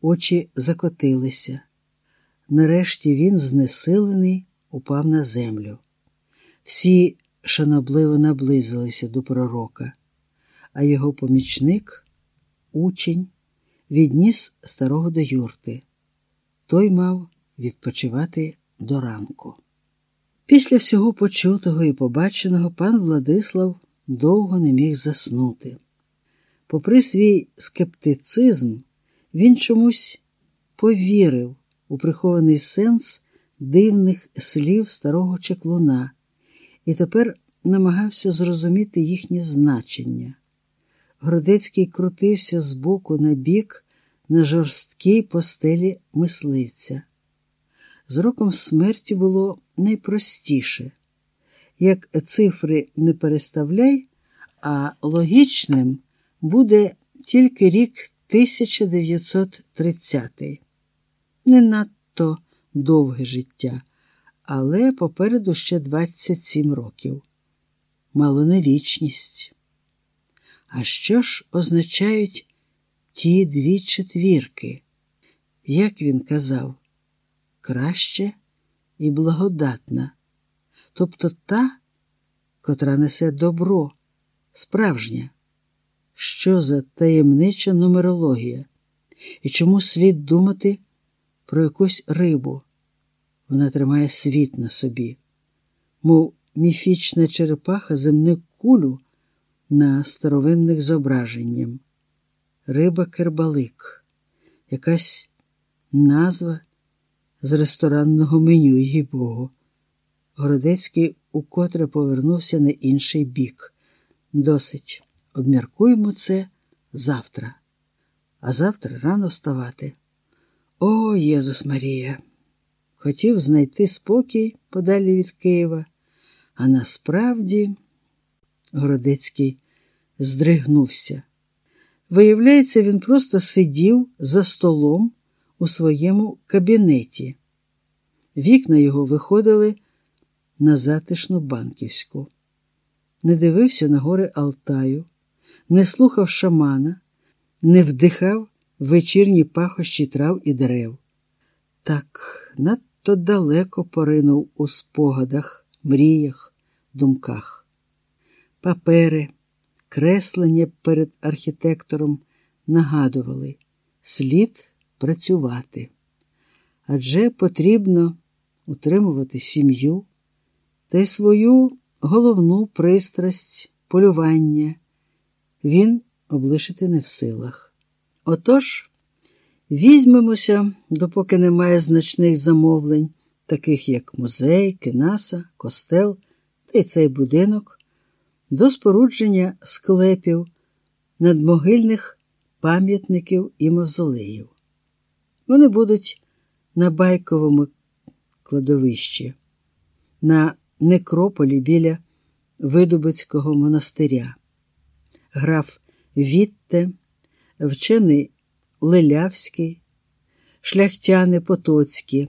очі закотилися. Нарешті він, знесилений, упав на землю. Всі шанобливо наблизилися до пророка, а його помічник, учень, відніс старого до юрти. Той мав відпочивати до ранку. Після всього почутого і побаченого пан Владислав довго не міг заснути. Попри свій скептицизм, він чомусь повірив у прихований сенс дивних слів старого чеклуна і тепер намагався зрозуміти їхнє значення. Гродецький крутився з боку на бік на жорсткій постелі мисливця. З роком смерті було найпростіше. Як цифри не переставляй, а логічним буде тільки рік 1930. Не надто довге життя, але попереду ще 27 років. Мало не вічність. А що ж означають ті дві четвірки? Як він казав, краще і благодатна, тобто та, котра несе добро, справжня. Що за таємнича нумерологія? І чому слід думати про якусь рибу? Вона тримає світ на собі, мов міфічна черепаха земну кулю на старовинних зображенням. Риба кербалик, якась назва з ресторанного меню, їй Богу. Городецький укотре повернувся на інший бік. Досить. Обміркуємо це завтра, а завтра рано вставати. О, Єзус Марія! Хотів знайти спокій подалі від Києва, а насправді Городецький здригнувся. Виявляється, він просто сидів за столом у своєму кабінеті. Вікна його виходили на затишну банківську, не дивився на гори Алтаю не слухав шамана, не вдихав вечірні пахощі трав і дерев. Так надто далеко поринув у спогадах, мріях, думках. Папери, креслення перед архітектором нагадували слід працювати. Адже потрібно утримувати сім'ю та й свою головну пристрасть, полювання він облишити не в силах. Отож, візьмемося, допоки немає значних замовлень, таких як музей, кінаса, костел та й цей будинок, до спорудження склепів, надмогильних пам'ятників і мавзолеїв. Вони будуть на байковому кладовищі, на некрополі біля Видубицького монастиря граф Вітте, вчений Лилявський, шляхтяни Потоцькі.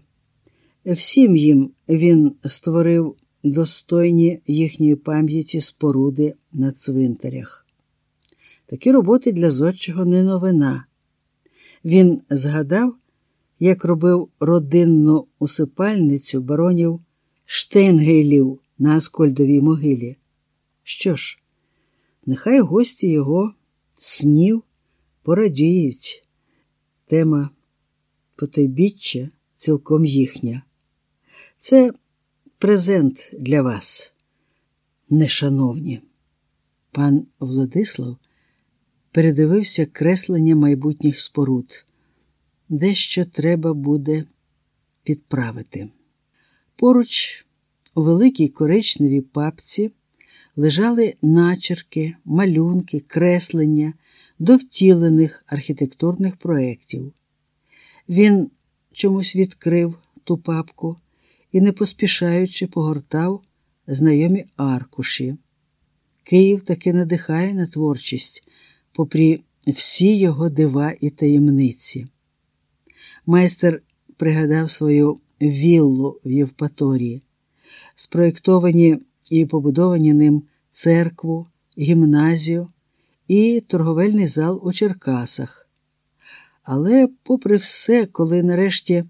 Всім їм він створив достойні їхньої пам'яті споруди на цвинтарях. Такі роботи для зодчого не новина. Він згадав, як робив родинну усипальницю баронів Штейнгейлів на Аскольдовій могилі. Що ж, Нехай гості його снів порадіють. Тема потойбіччя цілком їхня. Це презент для вас, нешановні. Пан Владислав передивився креслення майбутніх споруд. Дещо треба буде підправити. Поруч у великій коричневій папці лежали начерки, малюнки, креслення до втілених архітектурних проєктів. Він чомусь відкрив ту папку і, не поспішаючи, погортав знайомі аркуші. Київ таки надихає на творчість, попри всі його дива і таємниці. Майстер пригадав свою віллу в Євпаторії, спроєктовані і побудовані ним церкву, гімназію і торговельний зал у Черкасах, Але, попри все, коли нарешті